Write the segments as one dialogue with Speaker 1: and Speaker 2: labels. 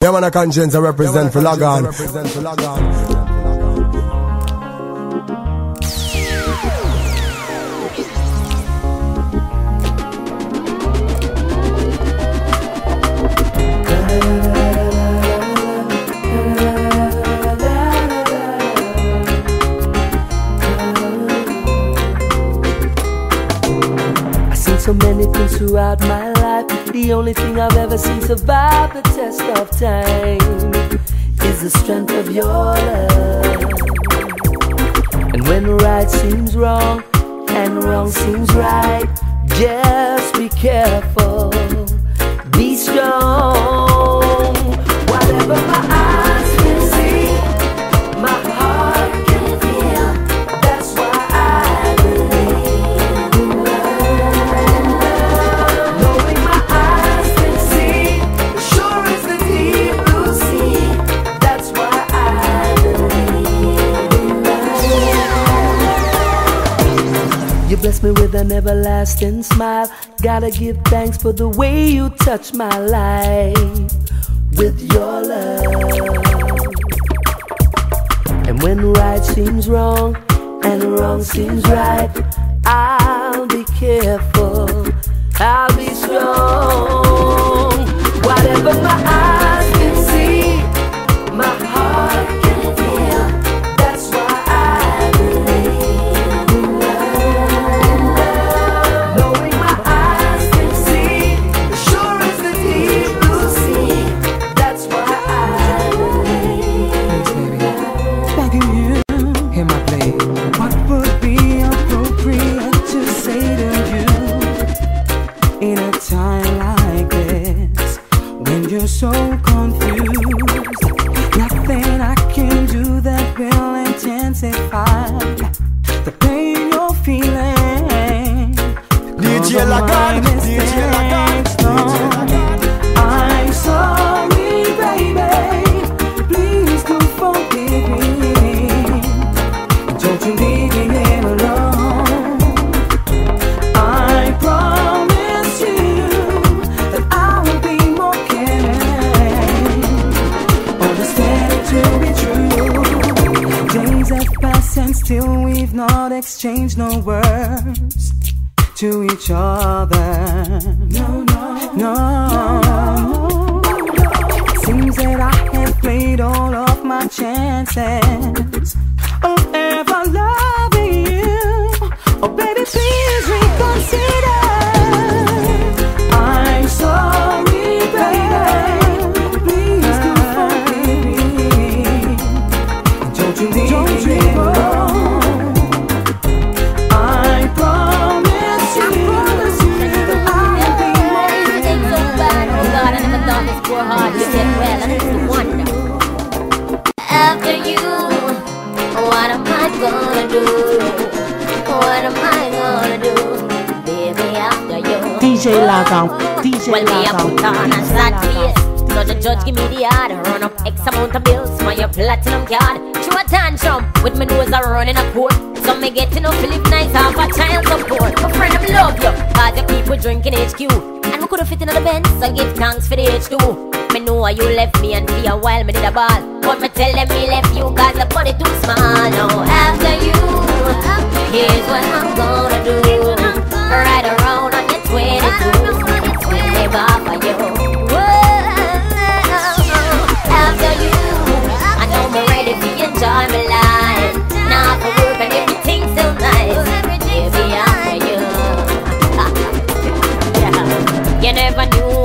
Speaker 1: Yeah, man, a conscience I represent for Lagan.
Speaker 2: so many things throughout my. The only thing I've ever seen survive the test of time is the strength of your love. And when right seems wrong and wrong seems right, just be careful, be strong. Whatever bless me with an everlasting smile. Gotta give thanks for the way you touch my life with your love. And when right seems wrong and wrong seems right, I'll be careful, I'll be strong. Whatever my eyes
Speaker 3: still we've not exchanged no words to each other. No, no, no. It seems that I have played all of my chances
Speaker 4: DJ DJ
Speaker 5: Well, me a
Speaker 4: Lagan.
Speaker 5: put on a sad face. So the judge give me the yard, run up X amount of bills for your platinum card. Through a tantrum, with my nose a running a court. So me get to know Philip nice half a child support. My friend, I love you, cause you people drinking HQ. And we could have fit in the Benz, so give thanks for the H2. Me know you left me and for a while me did a ball. But me tell them me left you cause the body too small. Now after you, here's what I'm gonna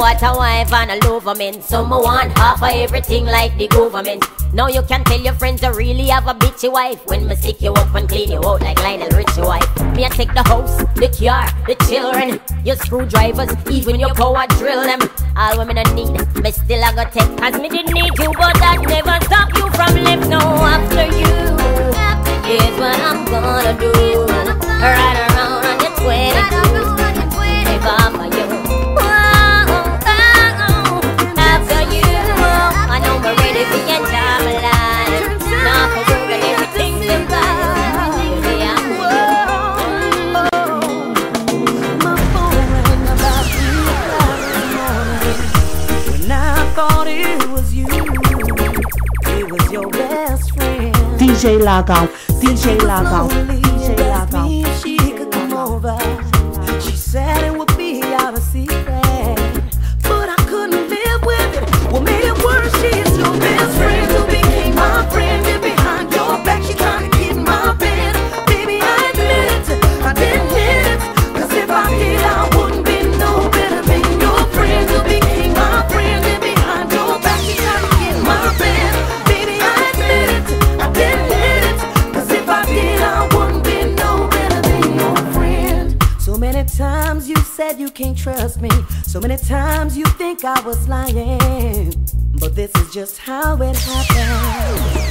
Speaker 5: what a wife and a lover meant. Some want half of everything like the government. Now you can tell your friends I really have a bitchy wife. When me stick you up and clean you out like Lionel Richie wife. Me I take the house, the car, the children, your screwdrivers, even your power drill them. All women I need, me still I got take. Cause me didn't need you, but that never stop you from left. No, after you, here's what I'm gonna do. Right around
Speaker 4: DJ Lagan, DJ Lagan, DJ
Speaker 6: asked
Speaker 4: Lagan.
Speaker 6: me if she could come over. She said So many times you think I was lying. But this is just how it happened.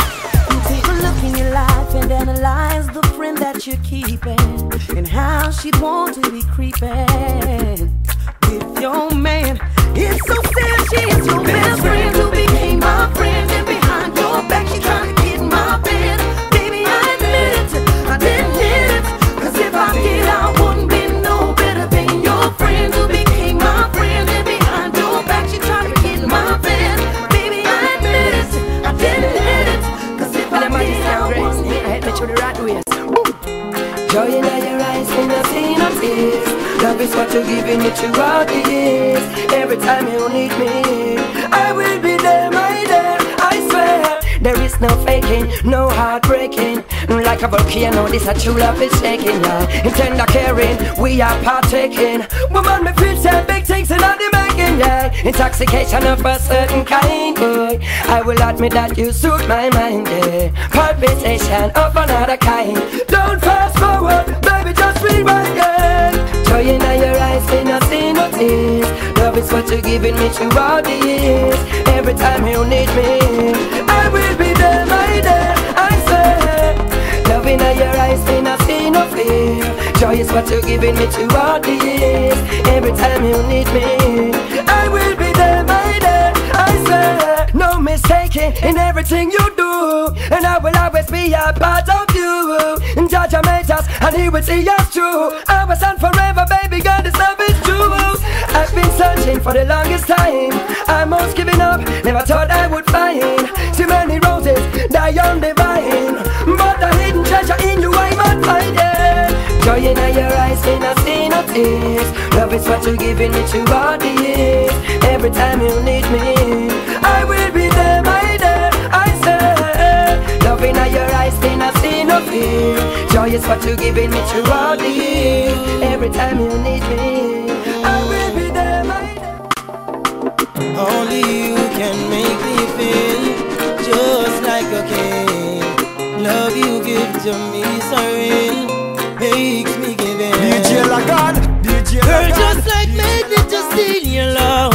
Speaker 6: You take a look in your life and analyze the friend that you're keeping and how she'd want to be creeping with your man. It's so sad she is your best friend
Speaker 2: is what you're giving me throughout the years. Every time you need me, I will be there, my dear. I swear. There is no faking, no heartbreaking. Like a volcano, this a true love is shaking, yeah. In tender caring, we are partaking. Woman, me feel say big things in all the making, yeah. Intoxication of a certain kind, boy. I will admit that you suit my mind, yeah. Palpitation of another kind. Don't fast forward, baby, just rewind, yeah. Joy in your eyes, me not see no tears. Love is what you're giving me throughout the years. Every time you need me, I will be there, my dear. Love in your eyes, me not see no fear. Joy is what you're giving me throughout the years. Every time you need me, I will be there, my dear. I swear, no mistaking in everything you do, and I will always be a part of you. And Judge made us, and He will see us through. Ours and forever, baby, God is love is true. I've been searching for the longest time. I'm almost giving up, never thought I would find. Too many roses die on the vine, in your eyes, can I see no tears? Love is what you're giving me throughout the years. Every time you need me, I will be there, my dear. I say, love in your eyes, can I see no fear? Joy is what you're giving me throughout the years. Every time you need me, I will be there, my dear.
Speaker 7: Only you can make me feel just like a king. Love you give to me so real, makes me just steal your love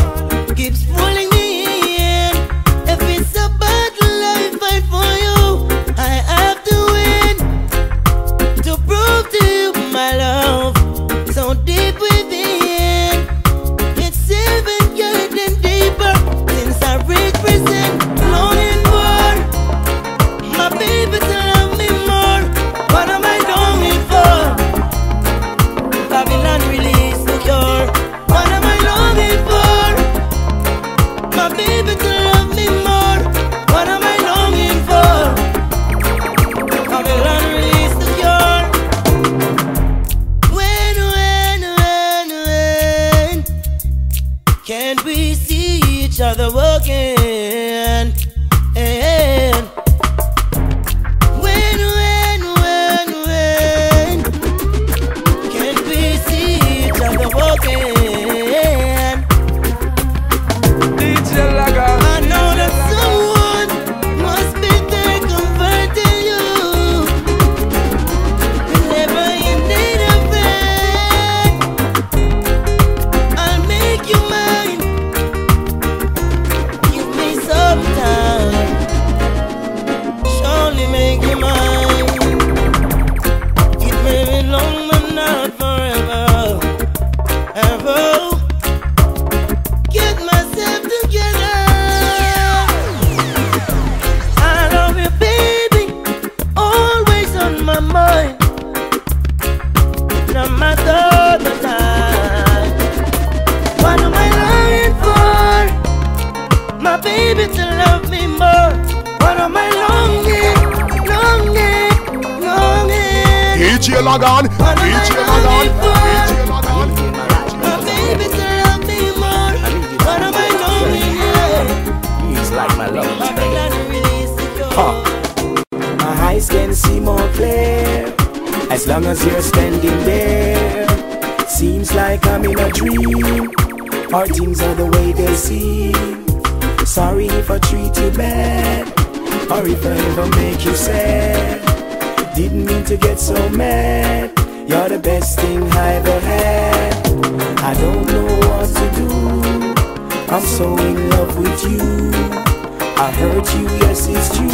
Speaker 8: or if I ever make you sad. Didn't mean to get so mad. You're the best thing I ever had. I don't know what to do. I'm so in love with you. I hurt you, yes it's true.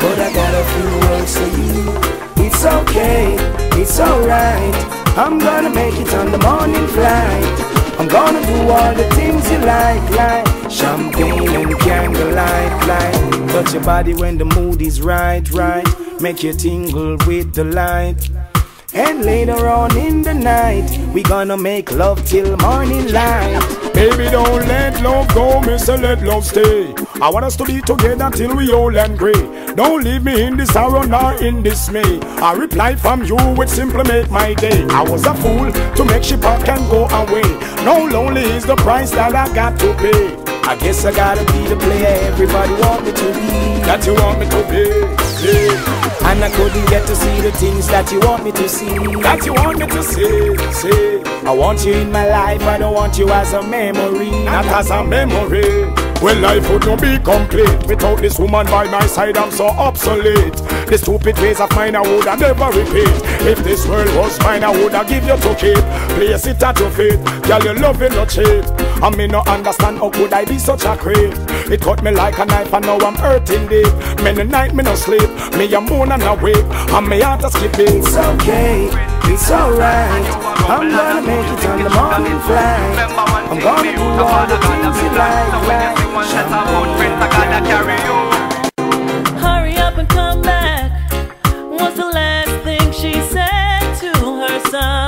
Speaker 8: But I got a few words for you. It's okay, it's alright. I'm gonna make it on the morning flight. I'm gonna do all the things you like, like champagne and candlelight, like touch your body when the mood is right, right. Make you tingle with the light. And later on in the night, we gonna make love till morning light.
Speaker 9: Baby, don't let love go, mister, let love stay. I want us to be together till we old and grey. Don't leave me in this sorrow nor in dismay. A reply from you would simply make my day. I was a fool to make she pack and go away. No lonely is the price that I got to pay.
Speaker 8: I guess I gotta be the player everybody want me to be.
Speaker 9: That you want me to be, yeah.
Speaker 8: And I couldn't get to see the things that you want me to see.
Speaker 9: That you want me to see. say.
Speaker 8: I want you in my life, I don't want you as a memory.
Speaker 9: Not as a memory. Well, life would not be complete without this woman by my side. I'm so obsolete. The stupid ways of mine I would I never repeat. If this world was mine, I would have give you to keep. Place it at your feet, girl, your loving no cheap. I may not understand how could I be such a creep. It cut me like a knife and now I'm hurting deep. Many night me no sleep, me a moan and awake, and me heart a skipping.
Speaker 8: It's okay, it's alright. I'm gonna make it on the morning flight. I'm gonna do all the things you like, like
Speaker 10: Hurry her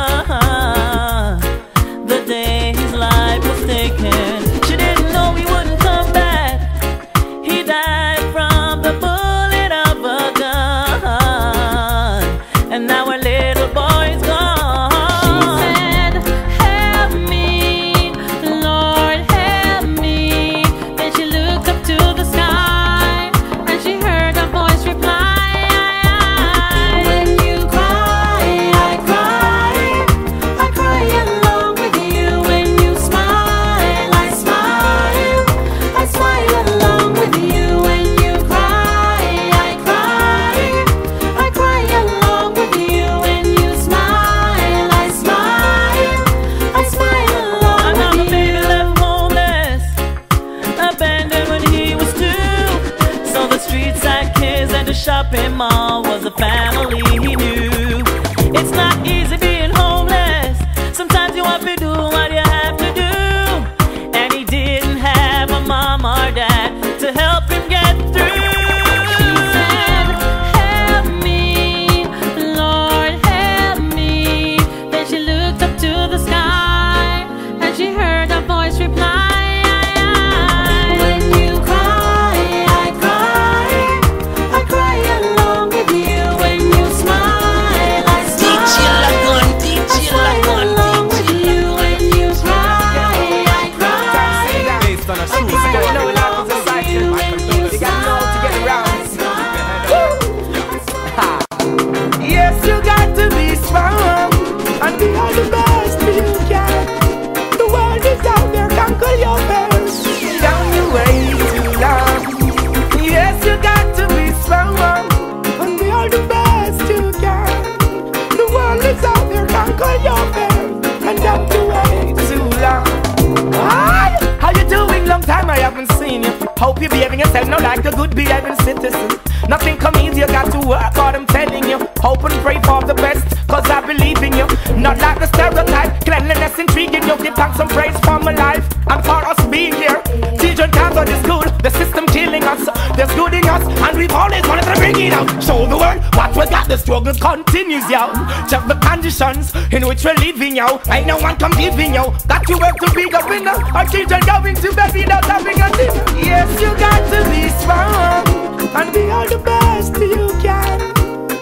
Speaker 8: continues, yo. Check the conditions in which we're living, yo. Ain't no one competing, yo. Got to work to be the winner. Our children going to bed without having a dinner. Yes, you got to be strong and be all the best you can.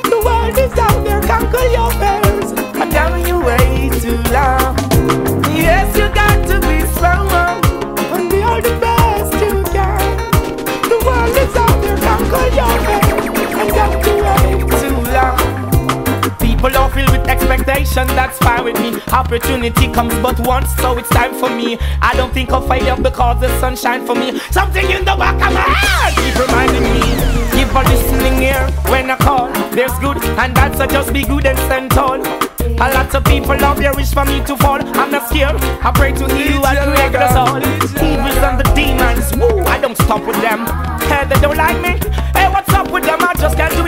Speaker 8: The world is out there, conquer your
Speaker 11: fears. And now you way too long. Yes, you got to be strong.
Speaker 6: Expectation, that's fine with me. Opportunity comes but once, so it's time for me. I don't think of failure because the sun shine for me. Something in the back of my head keep reminding me. Keep on listening here when I call. There's good and bad, so just be good and stand tall. A lot of people love their wish for me to fall. I'm not scared. I pray to you and create us all. Evils and the demons, woo, I don't stop with them. Hey, they don't like me. Hey, what's up with them? I just can't do without your love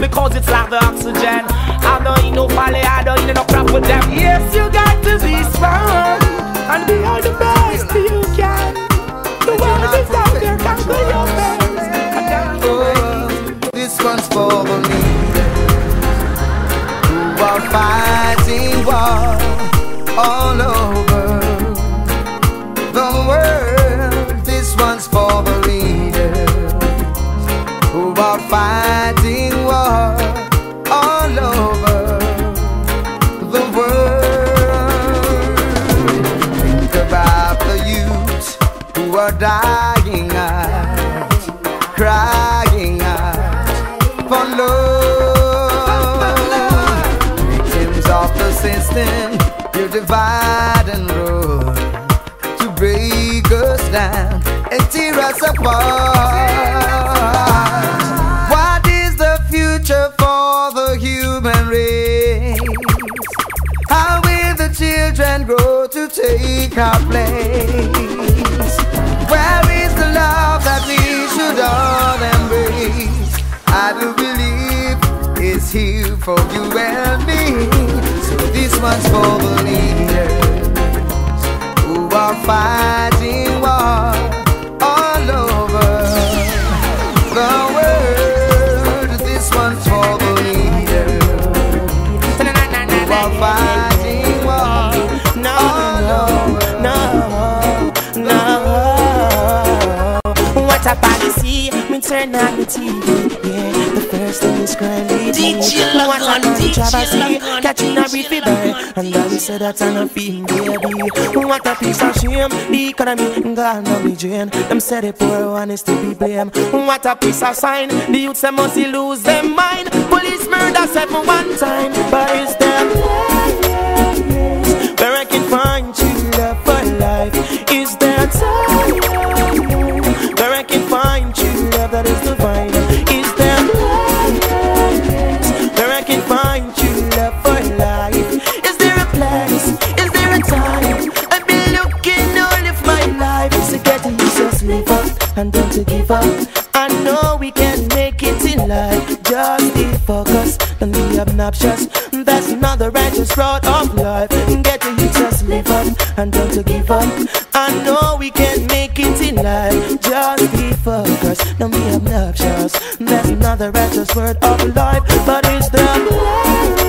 Speaker 6: because it's like the oxygen. I don't need no folly, I don't need no crap with them. Yes, you got to be strong and be all the best you can. The world is out there, conquer your best.
Speaker 12: Oh, this one's for the leaders who are fighting war take our place? Where is the love that we should all embrace? I do believe it's here for you and me. So this one's for the leaders who are fighting war all over the world.
Speaker 6: Turn on the TV. Yeah, the first thing is crime.
Speaker 13: DJ
Speaker 6: What
Speaker 13: Logan,
Speaker 6: a man
Speaker 13: DJ
Speaker 6: travesty,
Speaker 13: Logan,
Speaker 6: catching a reef burn. And I say that's an film, baby. What a piece of shame, the economy gone on the drain. Them say the poor one is to be blamed. What a piece of sign, the youths them must lose their mind. Police murder seven one time, but it's them where I can don't up. I know we can make it in life. Just be focused and be obnoxious. That's not the righteous road of life. Get to just live up and don't to give up. I know we can make it in life. Just be focused, don't be obnoxious. That's not the righteous word of life, but it's the place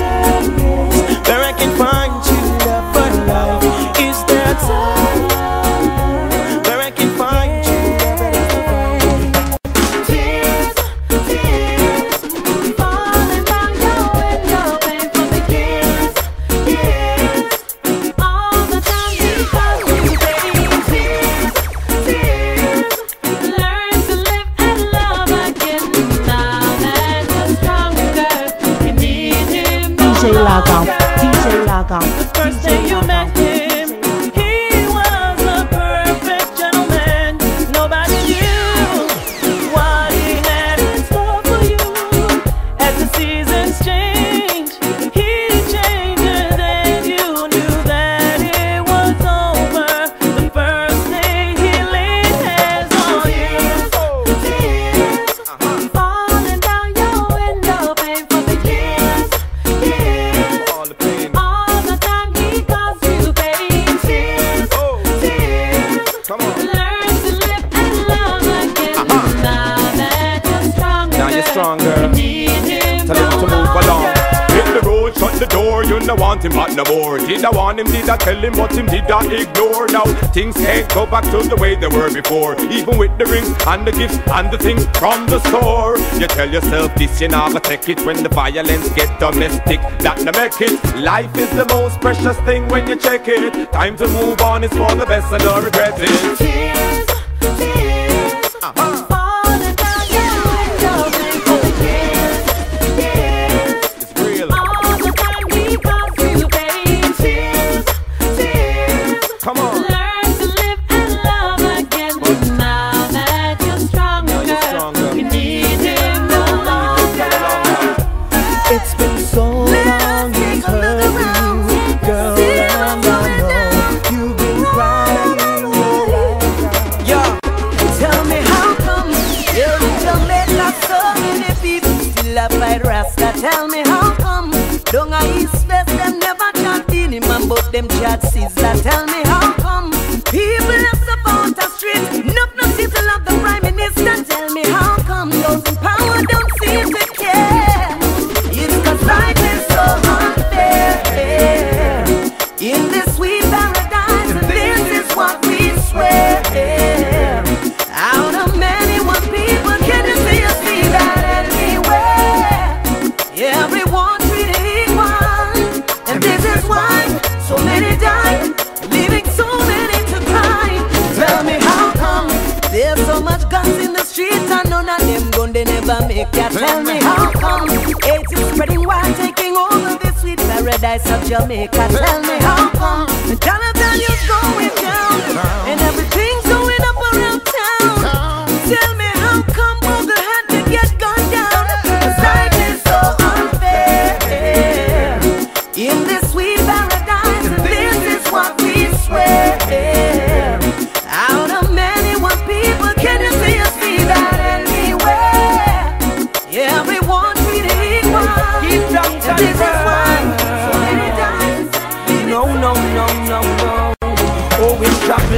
Speaker 14: did I tell him, but him did I ignore? Now things can't go back to the way they were before. Even with the rings and the gifts and the things from the store. You tell yourself this, you never take it when the violence get domestic. That no make it. Life is the most precious thing when you check it. Time to move on, it's for the best and don't regret it.
Speaker 7: Jamaica. Tell me how come the dollar value's going down and everything's going up around town. Tell me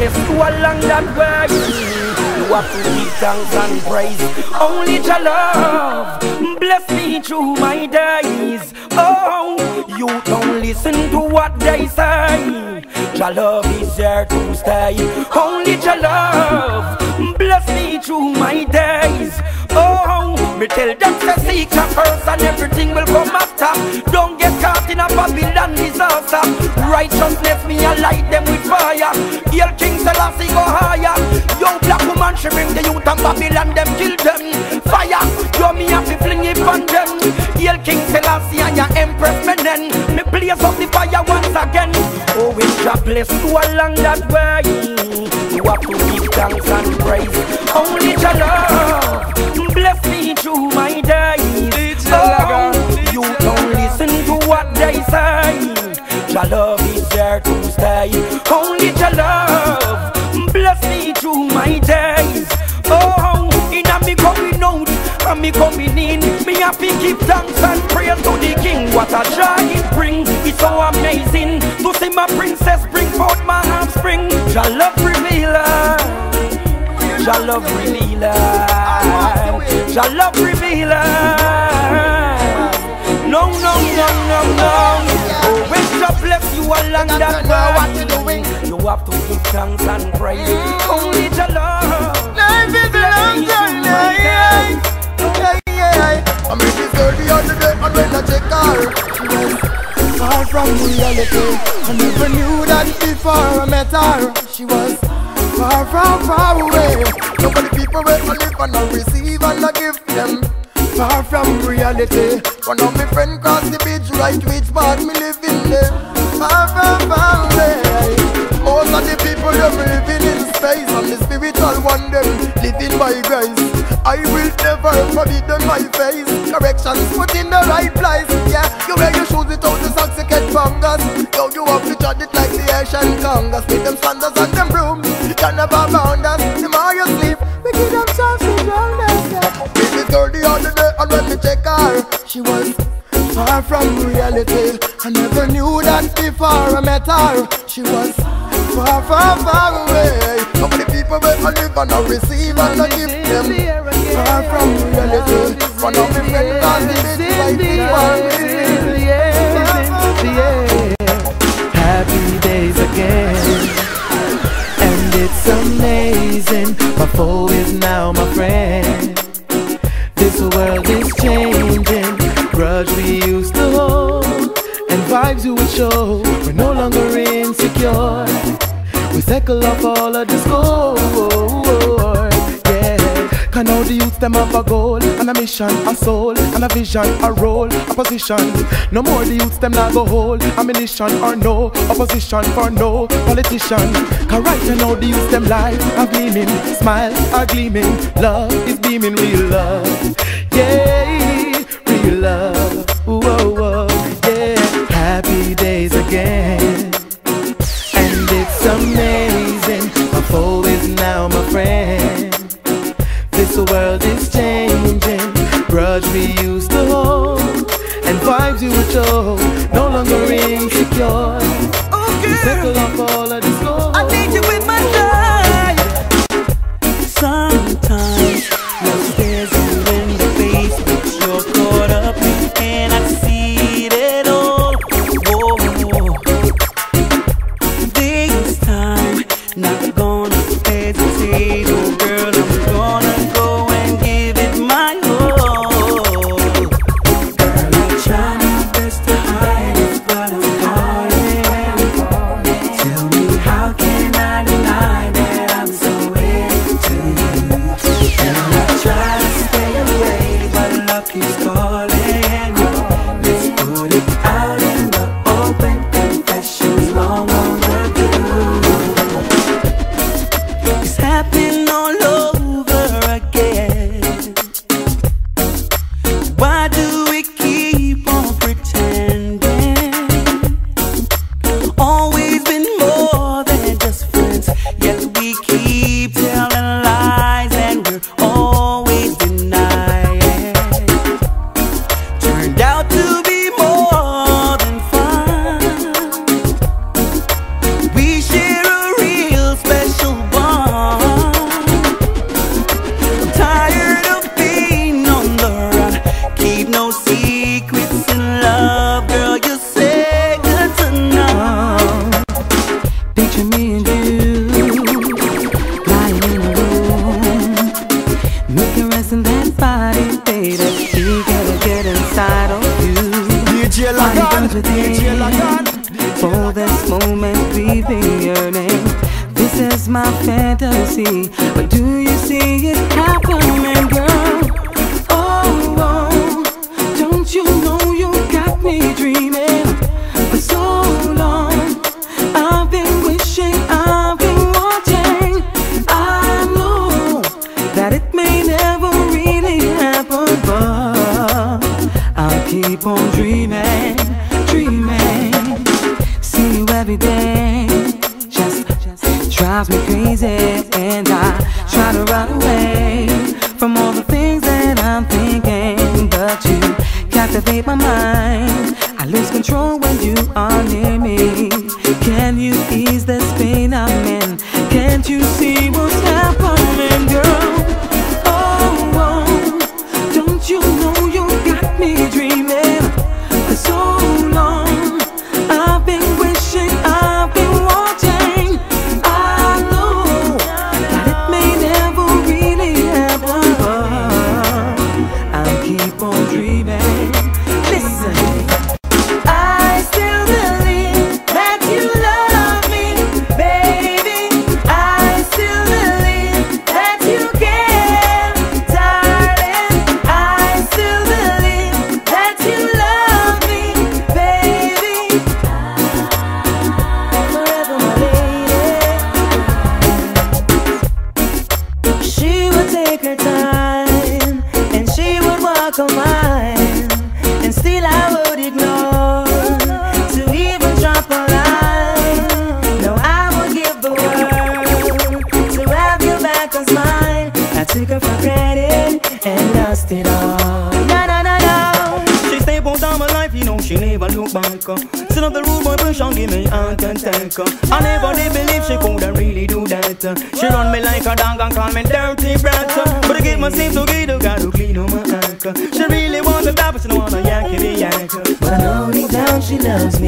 Speaker 11: jobless to along that way. You have to give thanks and praise. Only your love bless me through my days. Oh, you don't listen to what they say. Your love is here to stay. Only your love bless me through my days. Oh, me tell them to seek your first and everything will come after. Don't get caught in a Babylon disaster. Righteousness me I light them with fire. Hail King Selassie go higher. Yo black woman she bring the youth and Babylon them kill them. Fire, yo me have to fling it on them. Hail King Selassie and your Empress Menen. Me blaze up the fire once again. Oh, it's your bless you along that way. You have to give thanks and praise. Only your love bless me through my days. Oh, you don't listen to what they say. Your love is there to stay. Only your love me coming in, me happy give thanks and praise to the King. What a joy it bring! It's so amazing to see my princess bring forth my offspring. Your love revealer. Your love revealer. Your love revealer. No, no, no, no, no. Oh, when God bless you along that way, you have to give thanks and praise.
Speaker 1: Was far from reality. I never knew that before I met her. She was far from far away. Nobody people where I live and I receive and I give them. Far from reality. One of my friend cross the bridge, right which part me living there. Far from far away. Most of the people them living in space and the spiritual one them living by grace. I will never forbid them my face. Corrections put in the right place. Yeah, you wear your shoes without the socks you get fungus. Yo, you have to judge it like the Asian Congress. With them sandals and them brooms, you never bound us. The more you sleep, we give them chance to drown us. Yeah. This girl the other day and when me check her, she was far from reality. I never knew that before I met her. She was far, far, far away. How many people where I live and I receive and I give them far from reality. One of my friends called me this like this
Speaker 15: Happy days again. And it's amazing. My foe is now my friend. This world is changing. Grudge we used to hold. And vibes you would show. We're no longer insecure. We cycle off all of the Yeah. Them have a goal and a mission, a soul and a vision, a role, a position. No more the youths them not go hold ammunition or no opposition for no politician. Cause right now the youths them life are gleaming, smile are gleaming, love is beaming, real love. Yeah, real love. Whoa, whoa, yeah. Happy days again.
Speaker 16: so no longer insecure.
Speaker 3: Oh, okay. Settle all of She run me like a dog and call me dirty brat. But I get myself so good, I gotta clean up my ankle. She really wants a back, but she don't wanna yank it, yank. But I know deep down she loves
Speaker 10: me.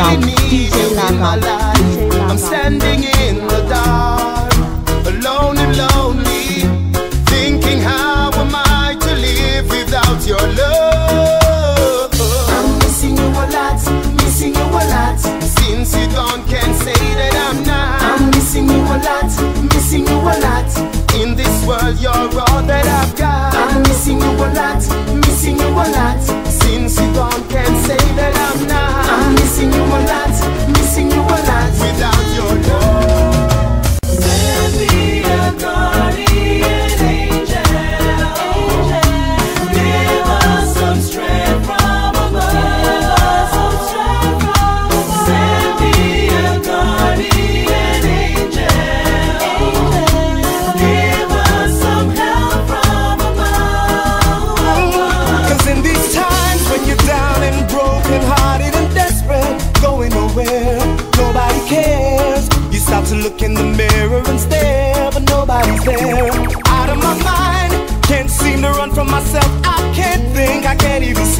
Speaker 4: DJ
Speaker 12: I
Speaker 4: Lagom,
Speaker 12: really need
Speaker 4: DJ
Speaker 12: you in my
Speaker 4: Lagom,
Speaker 12: life. I'm standing in the dark, alone and lonely, thinking how am I to live without your love? I'm missing you a lot, missing you a lot. Since you gone, can't say that I'm not. I'm missing you a lot, missing you a lot. In this world, you're all that I've got. I'm missing you a lot, missing you a lot. Since you gone, can't say a lot,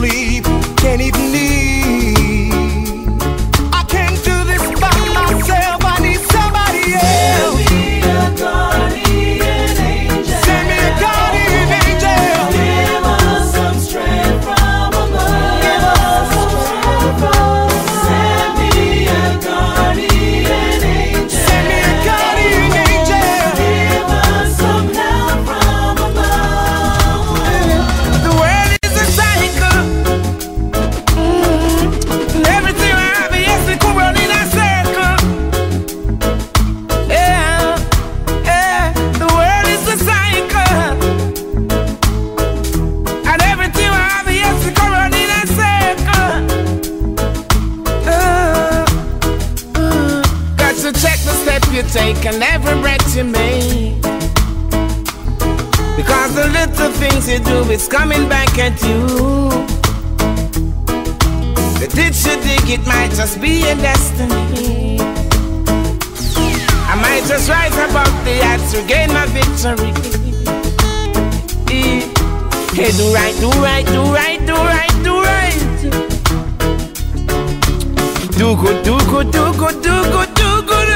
Speaker 15: sleep, can't even
Speaker 17: is coming back at you. The ditch you dig, it might just be your destiny. I might just rise above the odds to gain my victory. Hey, do right, do right, do right, do right, do right. Do good, do good, do good, do good, do good.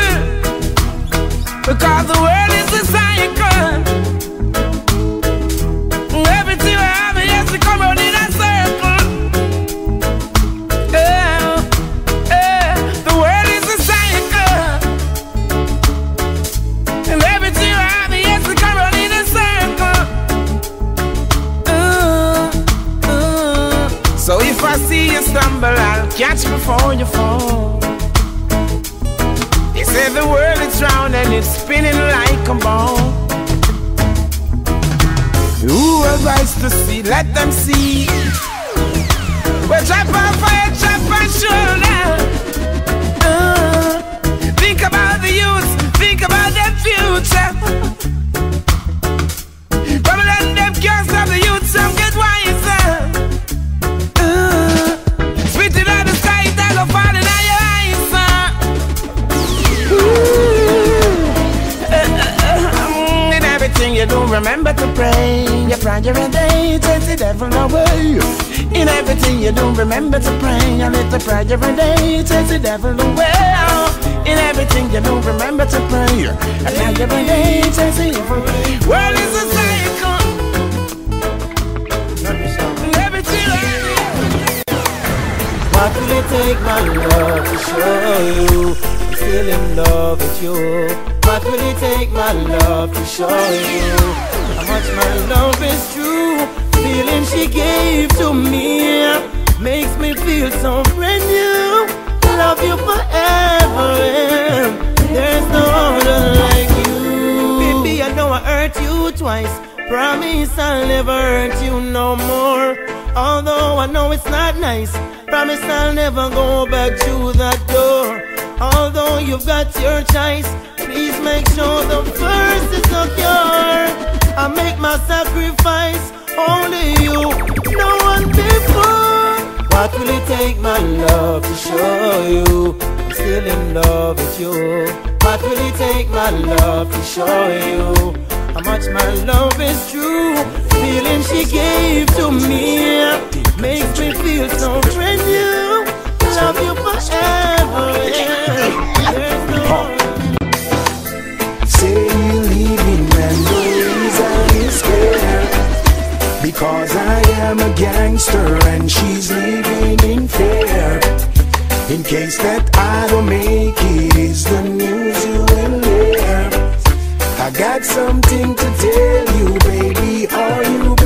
Speaker 17: Because the world is a cycle. Stumble, I'll catch before you fall. They say the world is round and it's spinning like a ball. Who has eyes to see? Let them see. Well, drop on fire, drop on shoulder. Uh, think about the youth, think about their future. Remember to pray. You Your prayer takes the devil away. In everything you do, remember to pray. A little prayer a day takes the devil away. In everything you do, remember to pray. A prayer a day takes the devil away. World is a cycle.
Speaker 7: What will it take, my love, to show you I'm still in love with you? What will it take, my love, to show you how much my love is true? Feeling she gave to me makes me feel so brand new. Love you forever, and there's no other like you. Baby, I know I hurt you twice. Promise I'll never hurt you no more. Although I know it's not nice. Promise I'll never go back to that door. Although you've got your choice, please make sure the first is secure. I make my sacrifice, only you, no one before. What will it take, my love, to show you I'm still in love with you? What will it take, my love, to show you how much my love is true? Feeling she gave to me makes me feel so brand new. Love you forever. Yeah. There's no
Speaker 8: Because I am a gangster and she's living in fear. In case that I don't make it, is the news you will hear. I got something to tell you, baby. Are you?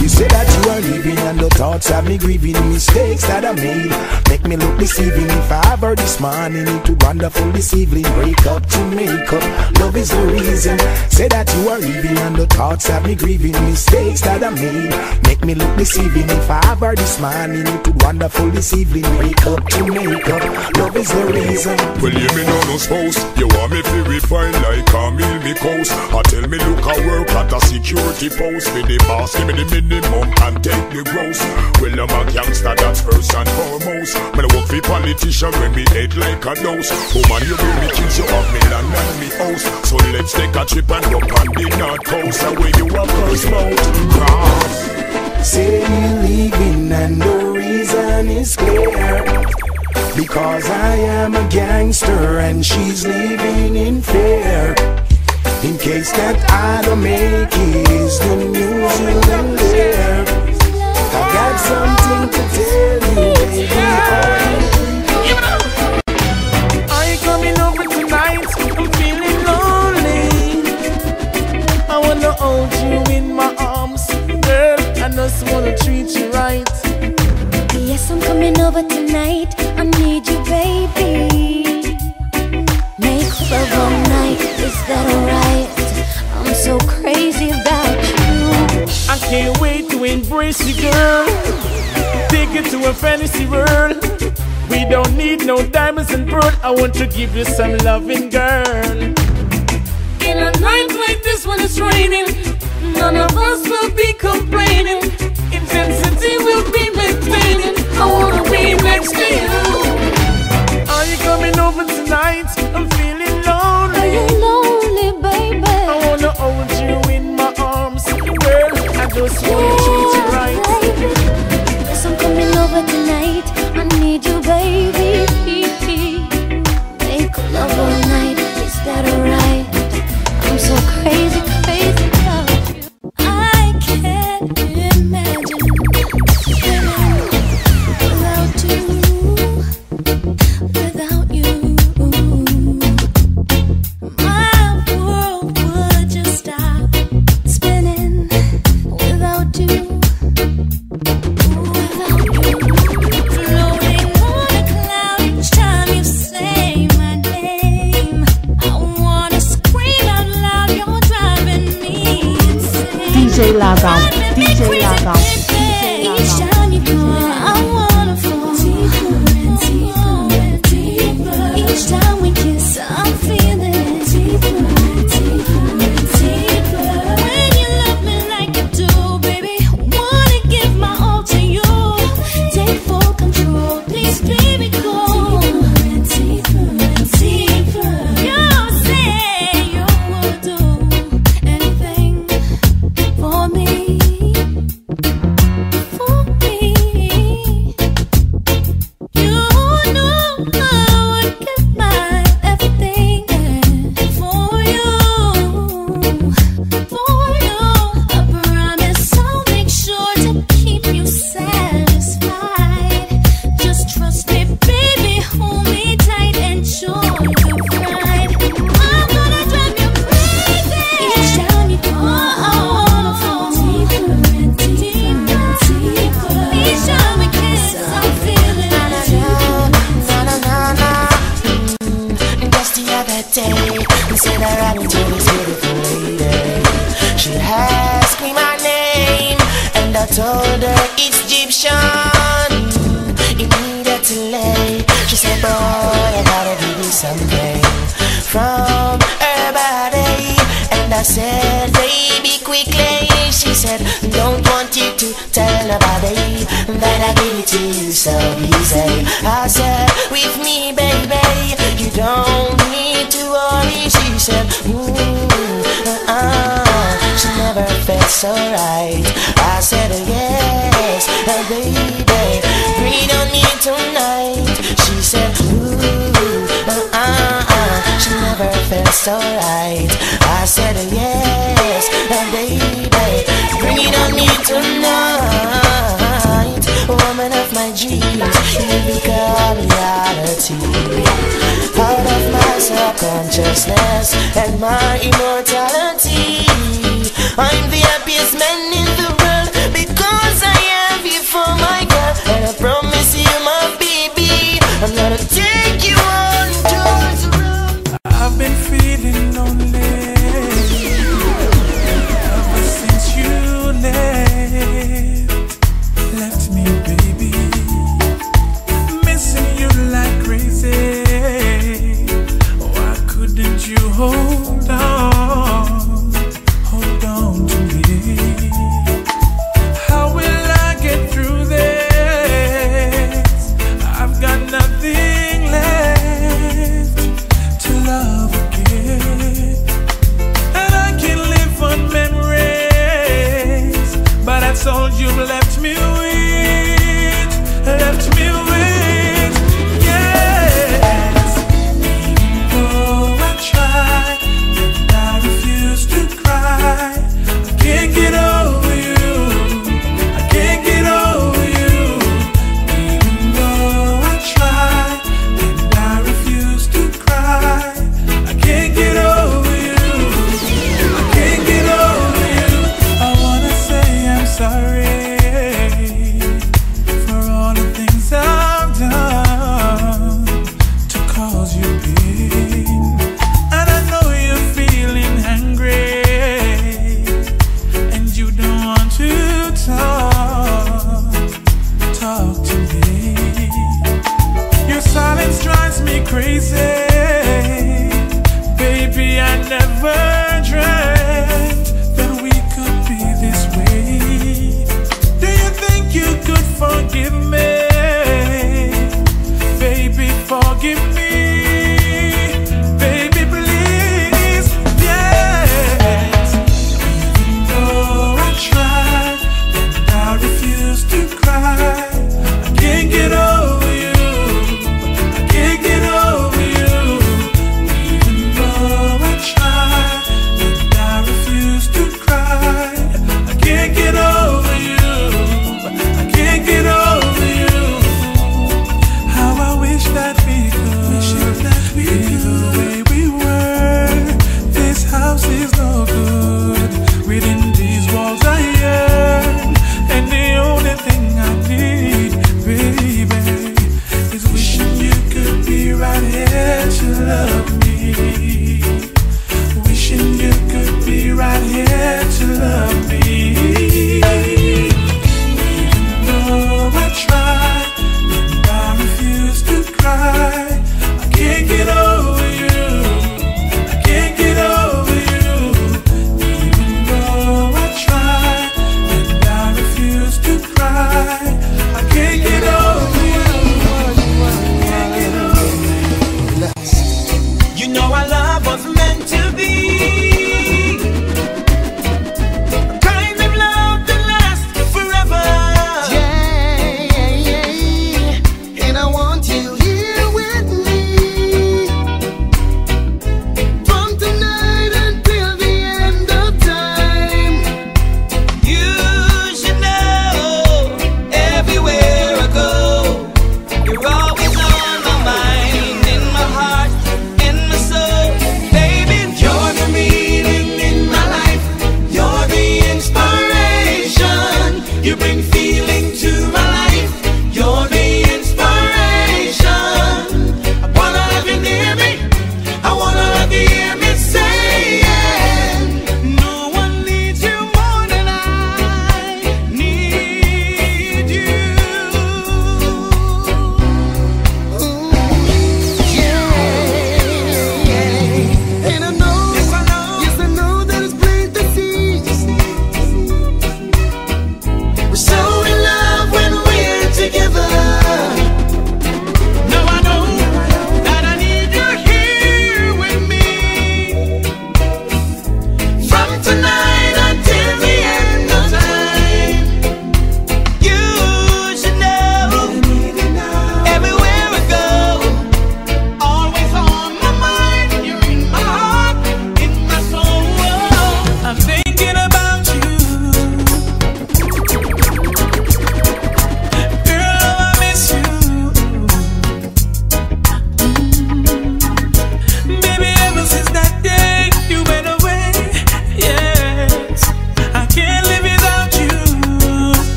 Speaker 8: You say that you are leaving and the thoughts have me grieving mistakes that I made. Make me look deceiving if I ever this morning into wonderful this evening. Break up to make up. Love is the reason. Say that you are leaving and the thoughts have me grieving mistakes that I made. Make me look deceiving if I ever this morning into wonderful this evening. Break up to make up. Love is the reason.
Speaker 9: Well, you me know no spouse. You want me to refine like a meal me coast. I tell me look I work at a security post. For the boss, give me the minimum and take the gross. Well, I'm a gangster, that's first and foremost. Man, I work for politician when me head like a dose. Woman, you me kids, you have me land and me house. So let's take a trip and up on the north coast. And where you are first mouth, cross.
Speaker 8: Say you leaving and the reason is clear. Because I am a gangster and she's living in fear. In case that I don't make it, the you will hear. I got something to tell you, baby.
Speaker 10: You coming over tonight? I'm feeling lonely. I wanna hold you in my arms, girl. I just wanna treat you right.
Speaker 18: Yes, I'm coming over tonight. I need you, baby.
Speaker 10: Can't wait to embrace you, girl. Take you to a fantasy world. We don't need no diamonds and pearl. I want to give you some loving, girl. In a night like this when it's raining, none of us will be complaining. Intensity will be maintaining. I wanna be next to you. Are you coming over tonight? I
Speaker 6: Egyptian. Immediately, she said, Boy, I gotta give you something from her body. And I said, Baby, quickly. She said, Don't want you to tell nobody that I give it to you so easy. I said, With me, baby, you don't need to worry. She said, Ooh, uh-uh. She never felt so right. I said, Yes, uh, baby, breathe on me tonight. She said, Ooh, uh-uh. She never felt so right. I said yes, and baby, bring it on me tonight. Woman of my dreams, you become reality. Out of my subconsciousness and my immortality. I'm the happiest man in the I'm gonna take you on.
Speaker 19: I've been feeling lonely ever since you left, left me, baby. Missing you like crazy. Why couldn't you hold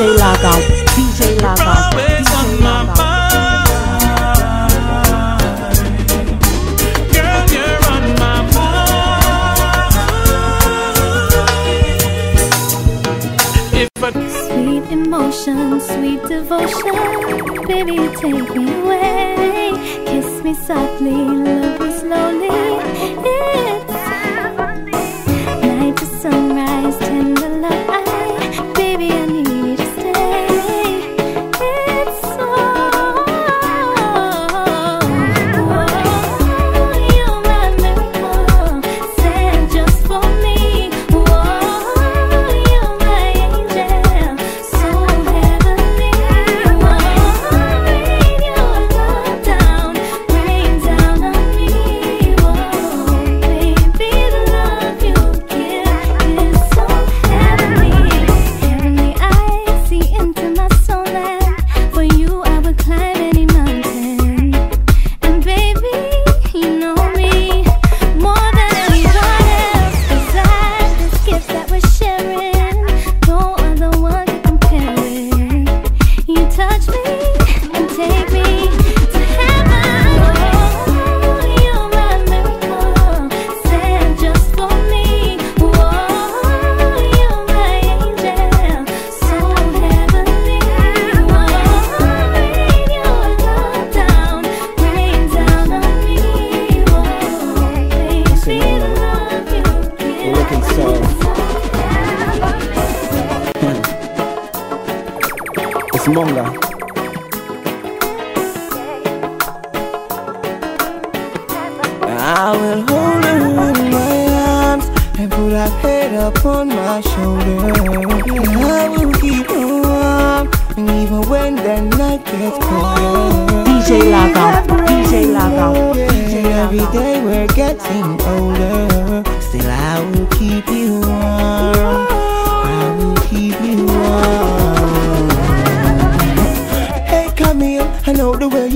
Speaker 4: DJ. DJ.
Speaker 19: If I
Speaker 10: Sweet emotion, sweet devotion, baby, take me away. Kiss me softly, love me slowly. It's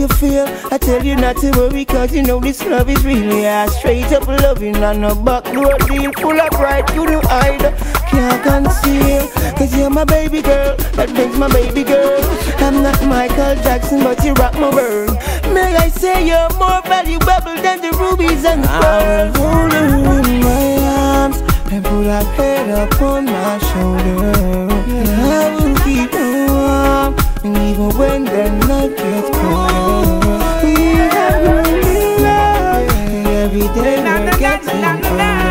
Speaker 10: you
Speaker 17: feel. I tell you not to worry, cause you know this love is really a straight up loving and a backdoor deal full of pride you don't hide. Can't conceal, cause you're my baby girl. That makes my baby girl. I'm not Michael Jackson, but you rock my world. May I say you're more valuable than the rubies and ah. pearls. I will hold her in my arms and put her head upon my shoulder. And I will keep her warm, and even when the night gets colder. We have really love, every day we're getting older.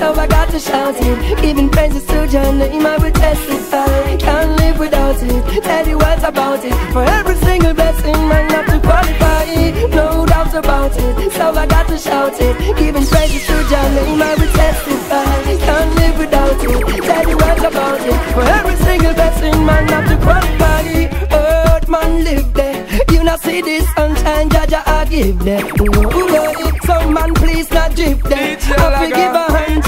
Speaker 11: So I
Speaker 2: got to shout it. Giving praises to your name, I will testify. Can't live without it. Tell you what about it. For every single blessing, man, have to qualify. No doubt about it, so I got to shout it. Giving praises to your name, I will testify. Can't live without it. Tell you what about it. For every single blessing, man, have to qualify. Earth man live there. You not see this sunshine, Jah Jah, I give them. No way, some man please not drift them. I will give a hand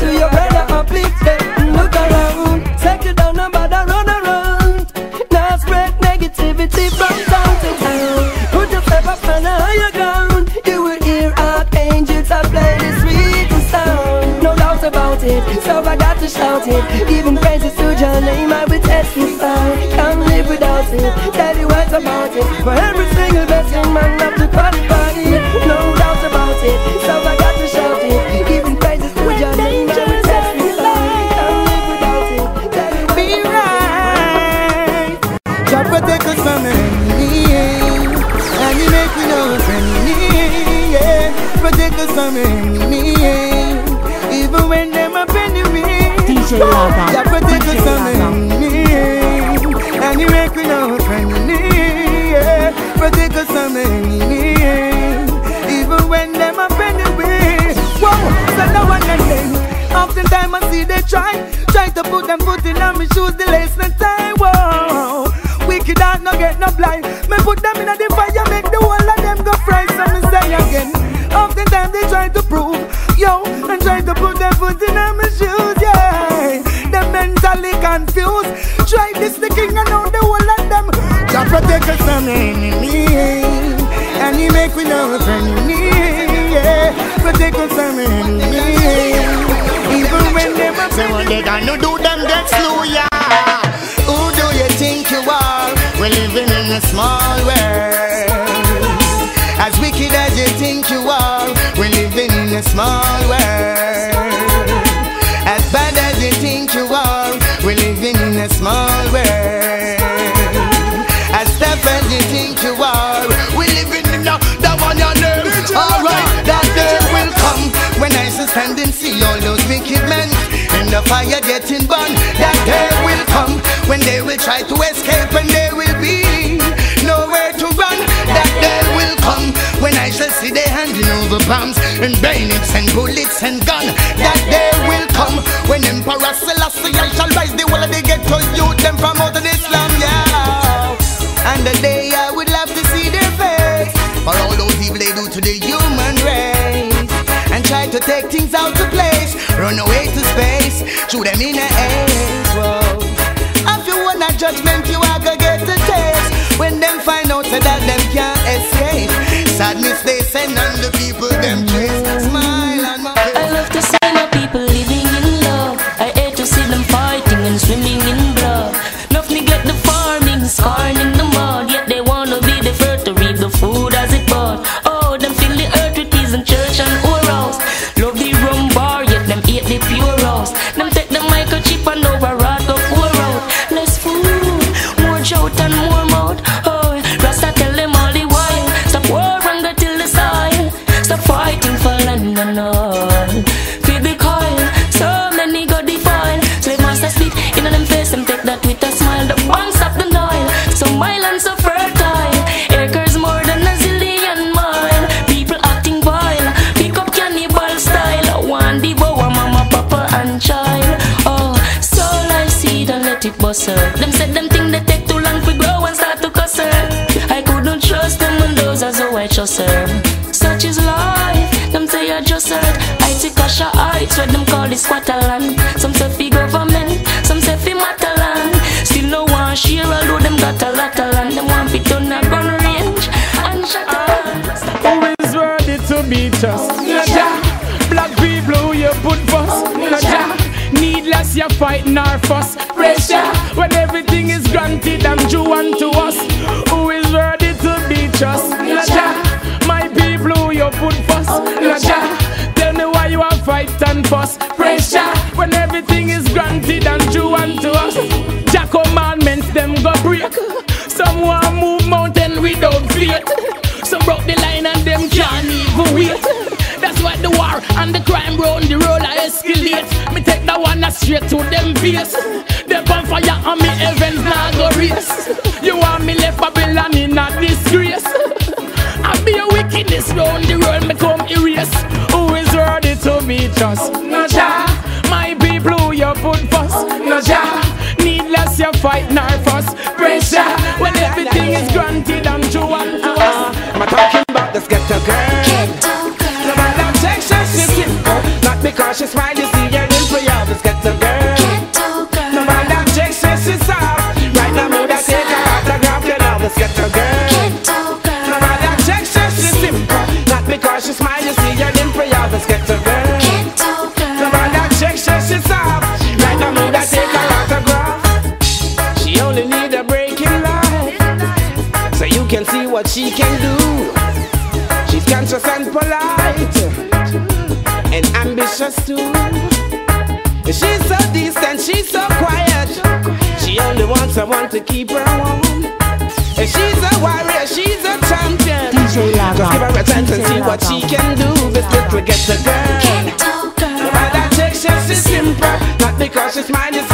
Speaker 2: about it, so I got to shout it. Giving praises to your name, I will testify. Can't live without it.
Speaker 20: Tell you what's about it. For every single blessing, man, not to qualify. Me the lace no tie. Whoa, wicked heart no get no blind. Me put them in a the fire, make the whole of them go fry. So me say again. Oftentimes they try to prove, yo, and try to put their foot in me shoes, yeah. Them mentally confused. Try this the king and now the whole of them. Jah protect us from enemy, and He make we know friendly, yeah. Protect us from enemy.
Speaker 12: Say what they gonna do, them get slow, yeah.
Speaker 20: Who do you think you are?
Speaker 12: We're living in a small world.
Speaker 20: As wicked as you think you are, we're living in a small world. As bad as you think you are, we're living in a small world. As tough as you think you are, we're living in a that one your name. Alright, fire getting burned. That day will come when they will try to escape and there will be nowhere to run. That day will come when I shall see they handing over bombs and bayonets and bullets and gun. That day will come when Emperor Selassie I shall rise the whole of the ghetto youth them from out of Islam, yeah. And the day I would love to see their face for all those evil they do to the human race and try to take things out of place, run away to space, shoot them in the. Whoa. If you want a judgment, you are gonna get a taste when them find out that them can't escape. Sadness they send on the people, them
Speaker 18: straight to them face. Them on fire and me heavens now go race. You want me left Babylon in a disgrace. I be a wickedness round the world me come erase. Who is worthy to be just? No Jah. My people who you put first. No Jah. Needless you fight nor fuss. Pressure when everything is granted and true unto us. Uh-uh.
Speaker 17: I'm talking about this ghetto girl. No matter
Speaker 16: to keep her warm. And she's a warrior, she's a champion.
Speaker 17: DJ Lava.
Speaker 16: Just give her a chance and see
Speaker 17: Lava.
Speaker 16: what she can do. This little get oh, the girl. Simple, not because she's mine.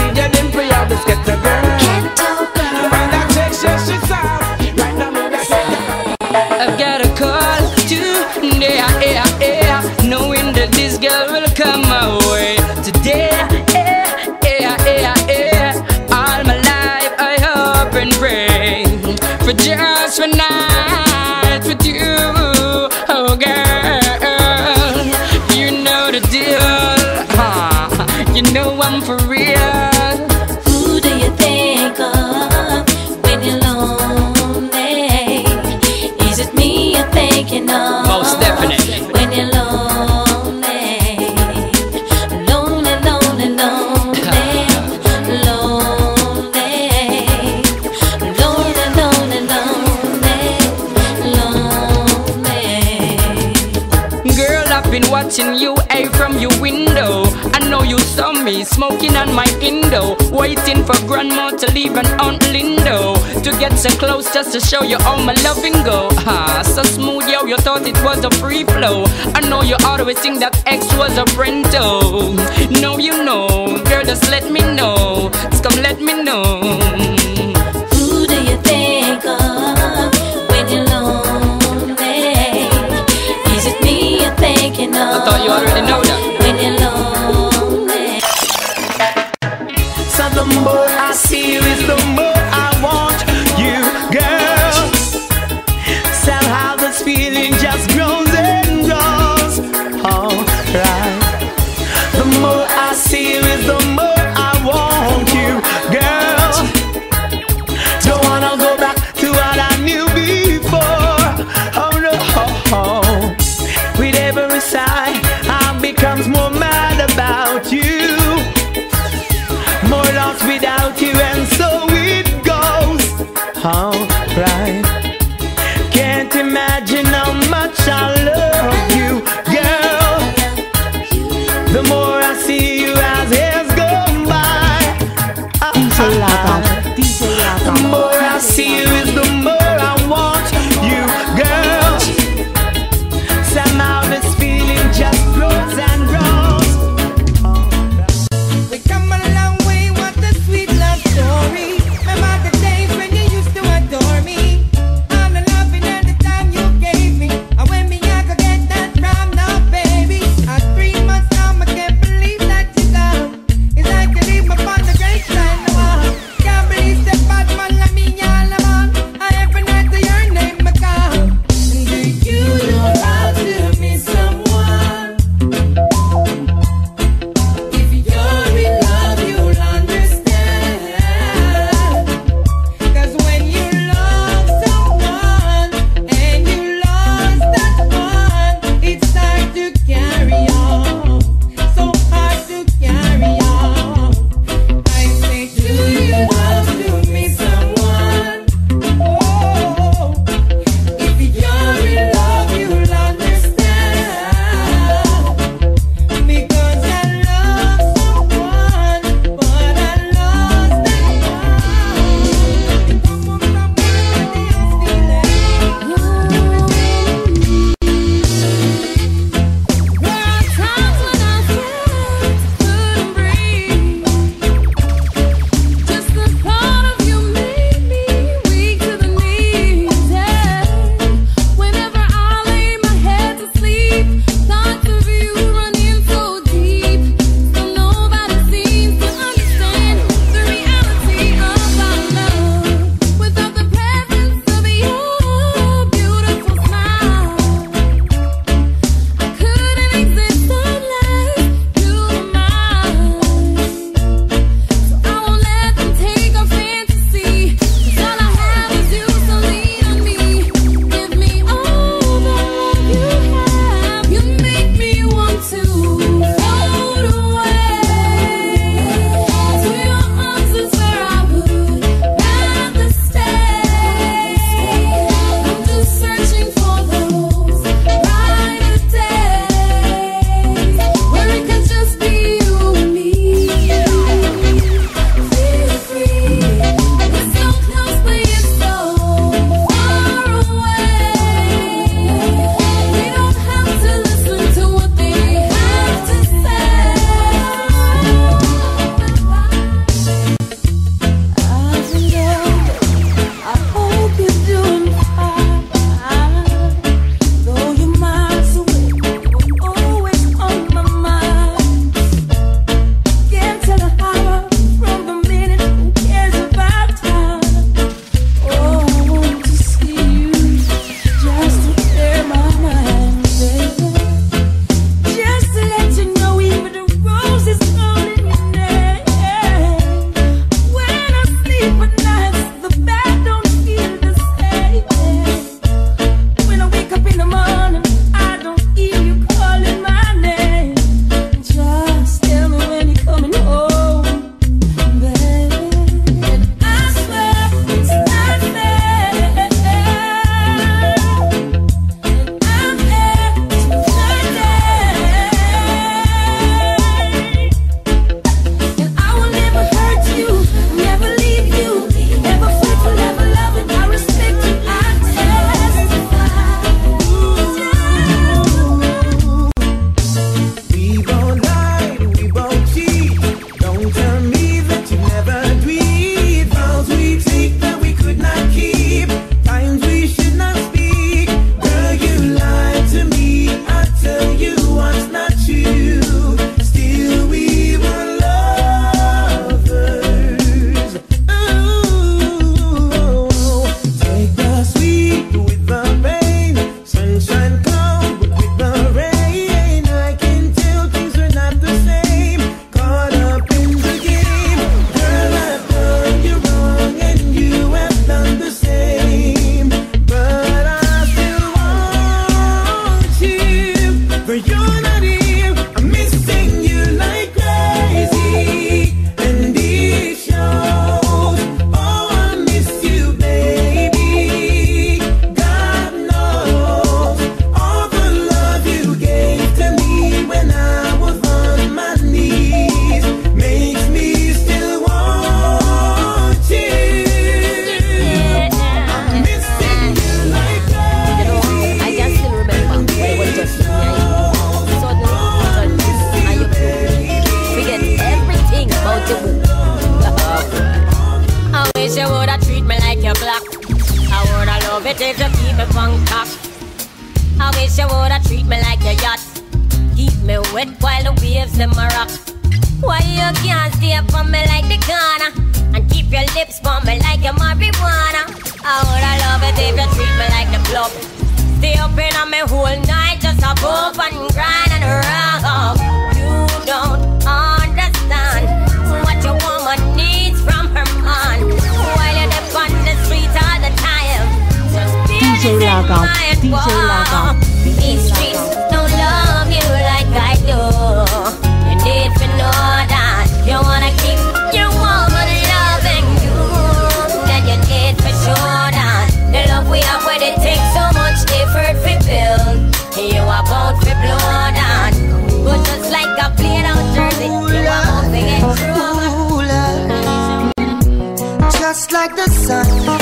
Speaker 16: just
Speaker 7: to show you all my loving go. Ah, so smooth, yo, you thought it was a free flow. I know you always think that X was a friend, though. No, you know, girl, just let me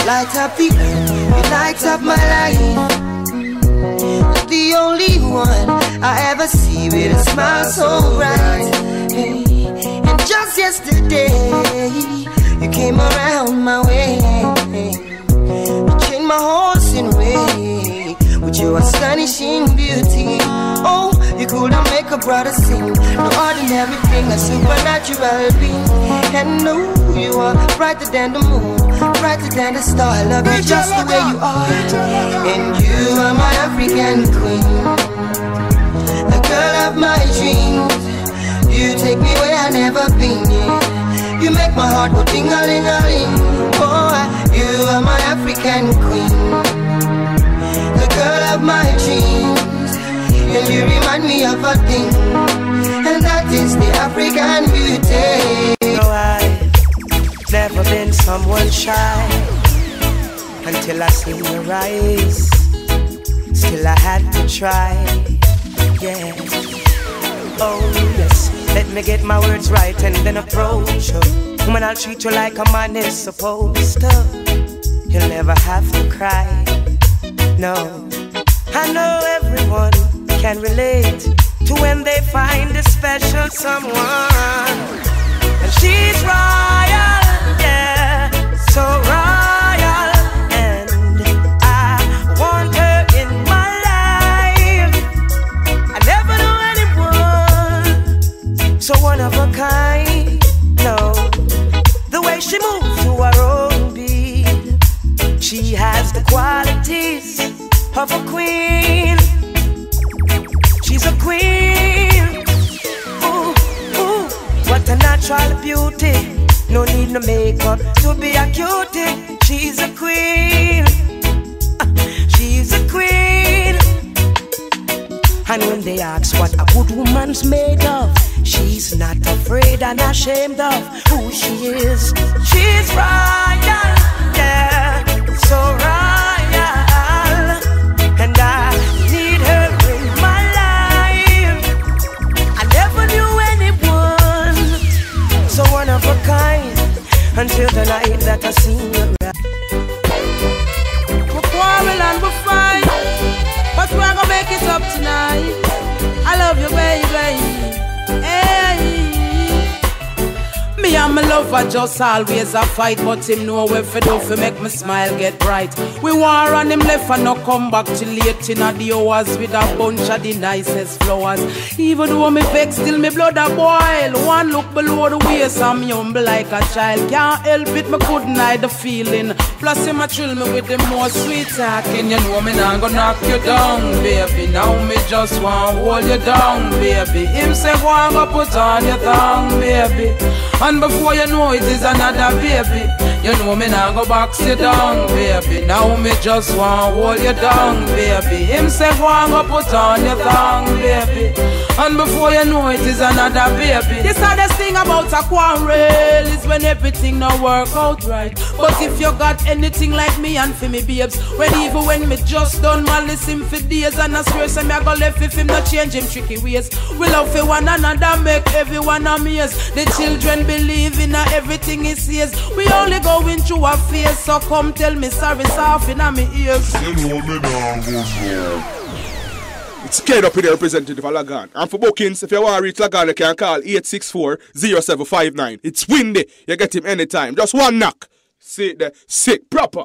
Speaker 21: light up the earth, you light up my life. You're The only one I ever see with a smile so bright. Hey, And just yesterday, you came around my way. You changed my in way with your astonishing beauty. Oh, you couldn't make a brother sing. No ordinary thing, a supernatural being. And no, you are brighter than the moon, brighter than the star. I love you just the way you are. And you are my African queen, the girl of my dreams. You take me where I've never been. Yeah. You make my heart go ding a ling a ling. Boy, you are my African queen, the girl of my dreams. You remind me of a thing, and that is the African beauty.
Speaker 6: No, I've never been someone shy until I seen your eyes. Still, I had to try. Yeah. Oh, yes. Let me get my words right and then approach you. Woman, I'll treat you like a man is supposed to. You'll never have to cry. No. I know everyone can relate to when they find a special someone. And she's royal, yeah, so royal. And I want her in my life. I never knew anyone so one of a kind. No, the way she moves to her own beat, she has the qualities of a queen. She's a queen. Ooh, ooh, what a natural beauty. No need no makeup to be a cutie. She's a queen. She's a queen. And when they ask what a good woman's made of, she's not afraid and ashamed of who she is. She's royal, yeah, so royal. That I seen her.
Speaker 22: We quarrel and we fight, but we're gonna make it up tonight. I love you, baby. Hey. Me and my lover just always a fight, but him know where fi do fi make me smile get bright. We war on him left and no come back till late in the hours with a bunch of the nicest flowers. Even though me vex, still me blood a boil. One look below the waist, I'm humble like a child. Can't help it, me couldn't hide the feeling. Plus him a thrill me with the more sweet talking. You know me not gonna knock you down, baby. Now me just want hold you down, baby. Him say go and go put on your tongue, baby.
Speaker 23: And before you know it is another baby. You know me now go box you down, baby. Now me just want hold you down, baby. Him say go and go put on your thong, baby. And before you know it is another baby. This hardest thing about a quarrel is when everything not work out right. But if you got anything like me and for me babes, when even when me just done malice him for days and I swear say me I go left if him not change him tricky ways. We love for one another, make everyone amaze. The children believe in everything he says. We only going through a phase, so come tell me sorry, soft in my ears.
Speaker 14: It's Kid up in the representative of Lagan. And for bookings, if you want to reach Lagan, you can call 864-0759. It's windy. You get him anytime. Just one knock. It there. Sick. Proper.